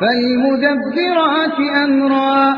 فالمدبرات أمرا.